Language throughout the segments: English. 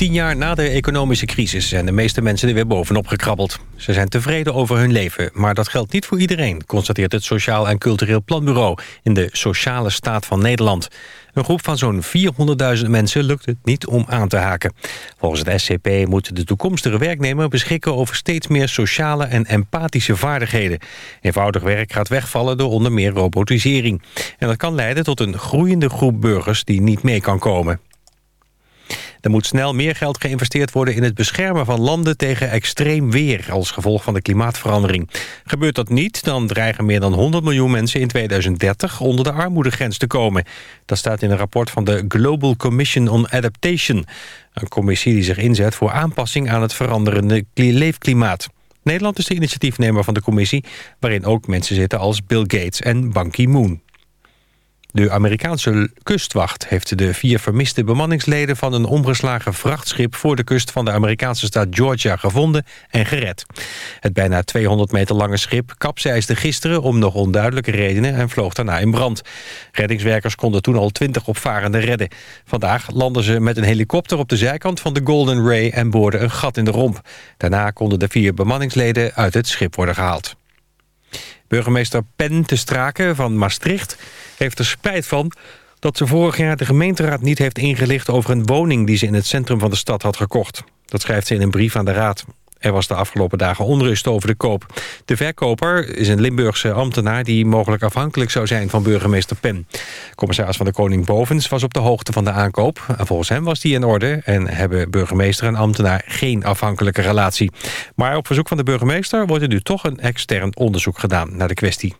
Tien jaar na de economische crisis zijn de meeste mensen er weer bovenop gekrabbeld. Ze zijn tevreden over hun leven, maar dat geldt niet voor iedereen... constateert het Sociaal en Cultureel Planbureau in de Sociale Staat van Nederland. Een groep van zo'n 400.000 mensen lukt het niet om aan te haken. Volgens het SCP moet de toekomstige werknemer beschikken over steeds meer sociale en empathische vaardigheden. Eenvoudig werk gaat wegvallen door onder meer robotisering. En dat kan leiden tot een groeiende groep burgers die niet mee kan komen. Er moet snel meer geld geïnvesteerd worden in het beschermen van landen tegen extreem weer als gevolg van de klimaatverandering. Gebeurt dat niet, dan dreigen meer dan 100 miljoen mensen in 2030 onder de armoedegrens te komen. Dat staat in een rapport van de Global Commission on Adaptation, een commissie die zich inzet voor aanpassing aan het veranderende leefklimaat. Nederland is de initiatiefnemer van de commissie, waarin ook mensen zitten als Bill Gates en Ban Ki-moon. De Amerikaanse kustwacht heeft de vier vermiste bemanningsleden... van een omgeslagen vrachtschip voor de kust van de Amerikaanse staat Georgia gevonden en gered. Het bijna 200 meter lange schip kapseisde gisteren om nog onduidelijke redenen... en vloog daarna in brand. Reddingswerkers konden toen al 20 opvarenden redden. Vandaag landden ze met een helikopter op de zijkant van de Golden Ray... en boorden een gat in de romp. Daarna konden de vier bemanningsleden uit het schip worden gehaald. Burgemeester Pen te Straken van Maastricht heeft er spijt van dat ze vorig jaar de gemeenteraad niet heeft ingelicht over een woning die ze in het centrum van de stad had gekocht. Dat schrijft ze in een brief aan de raad. Er was de afgelopen dagen onrust over de koop. De verkoper is een Limburgse ambtenaar die mogelijk afhankelijk zou zijn van burgemeester Pen. Commissaris van de Koning Bovens was op de hoogte van de aankoop. En volgens hem was die in orde en hebben burgemeester en ambtenaar geen afhankelijke relatie. Maar op verzoek van de burgemeester wordt er nu toch een extern onderzoek gedaan naar de kwestie.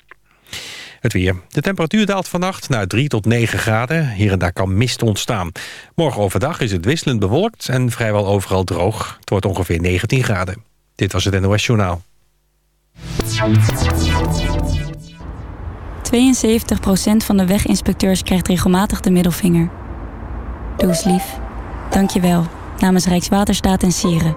Het weer. De temperatuur daalt vannacht naar 3 tot 9 graden. Hier en daar kan mist ontstaan. Morgen overdag is het wisselend bewolkt en vrijwel overal droog. Het wordt ongeveer 19 graden. Dit was het NOS Journaal. 72% van de weginspecteurs krijgt regelmatig de middelvinger. Doe eens lief. Dank je wel. Namens Rijkswaterstaat en Sieren.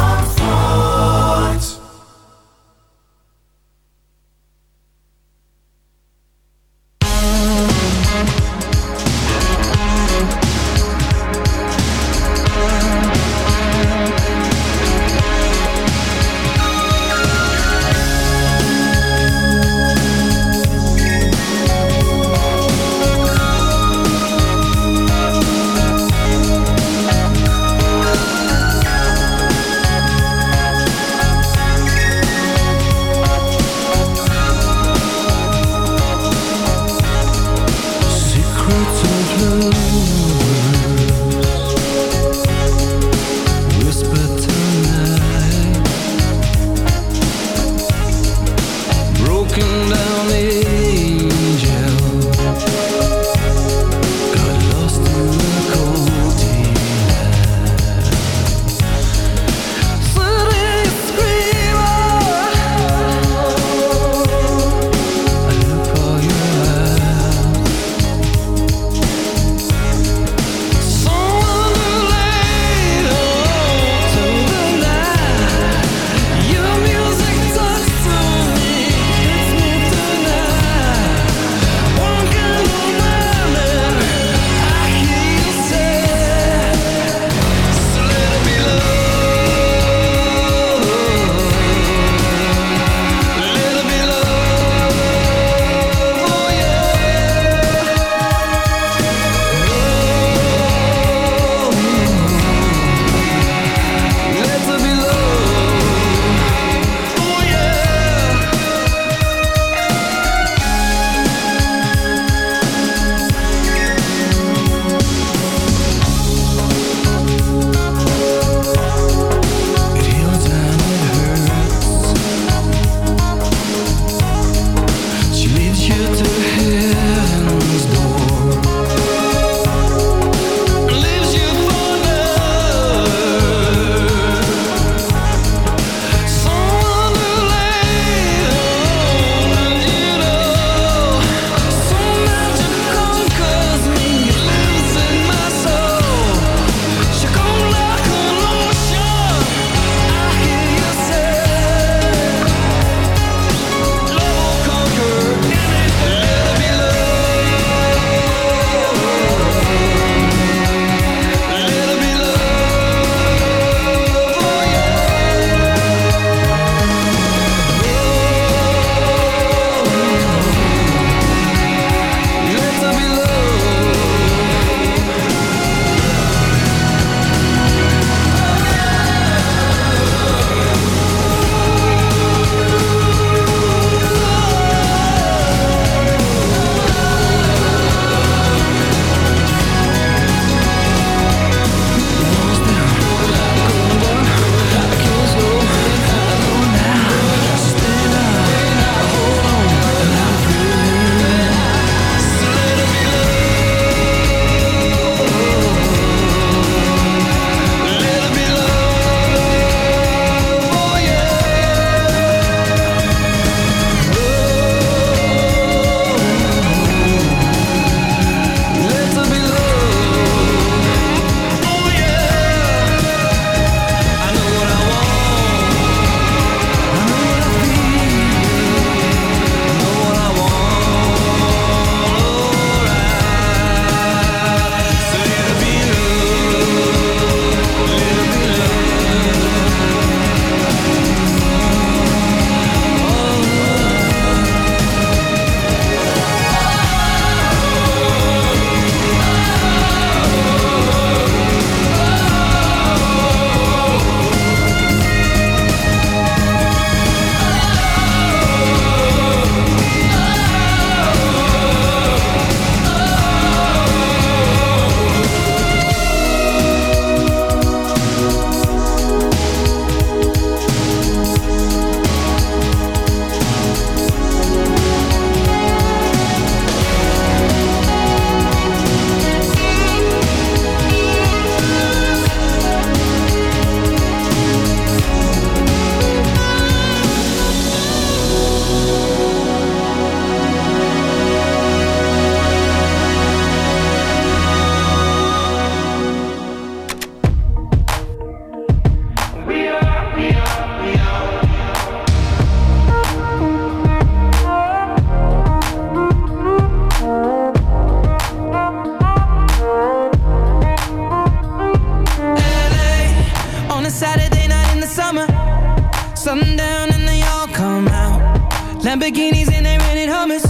Bikinis and they're rented hummus.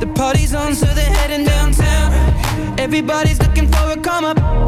The party's on, so they're heading downtown. Everybody's looking for a come up.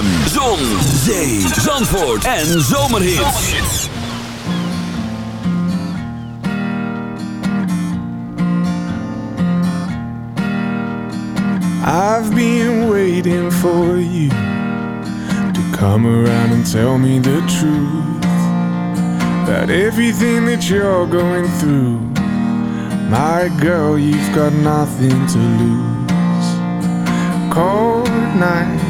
ZFM. Zon, zee, zandvoort en zomerhits. I've been waiting for you to come around and tell me the truth. That everything that you're going through, my girl, you've got nothing to lose. Cold nights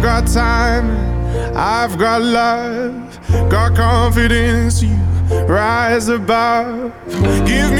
I've got time, I've got love, got confidence. You rise above. Give me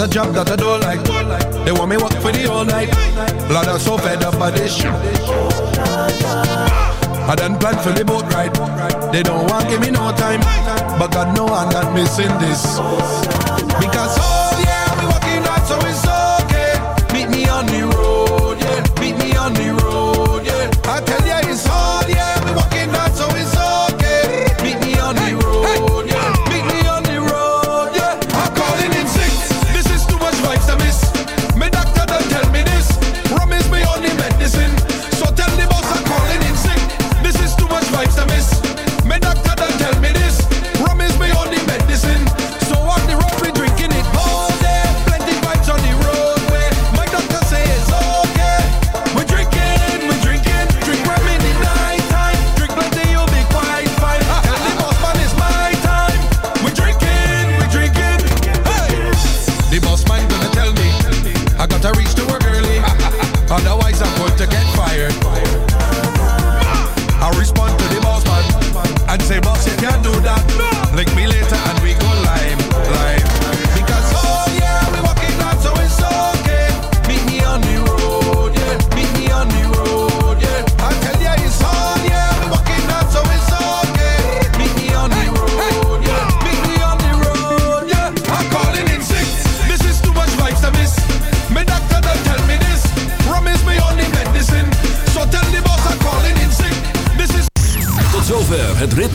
a job that I don't like. They want me work for the whole night. Blood, are so fed up by this shit. I done planned for the boat ride. They don't want give me no time. But God know I'm not missing this. Because oh yeah, we working hard so it's okay. Meet me on the road, yeah. Meet me on the road.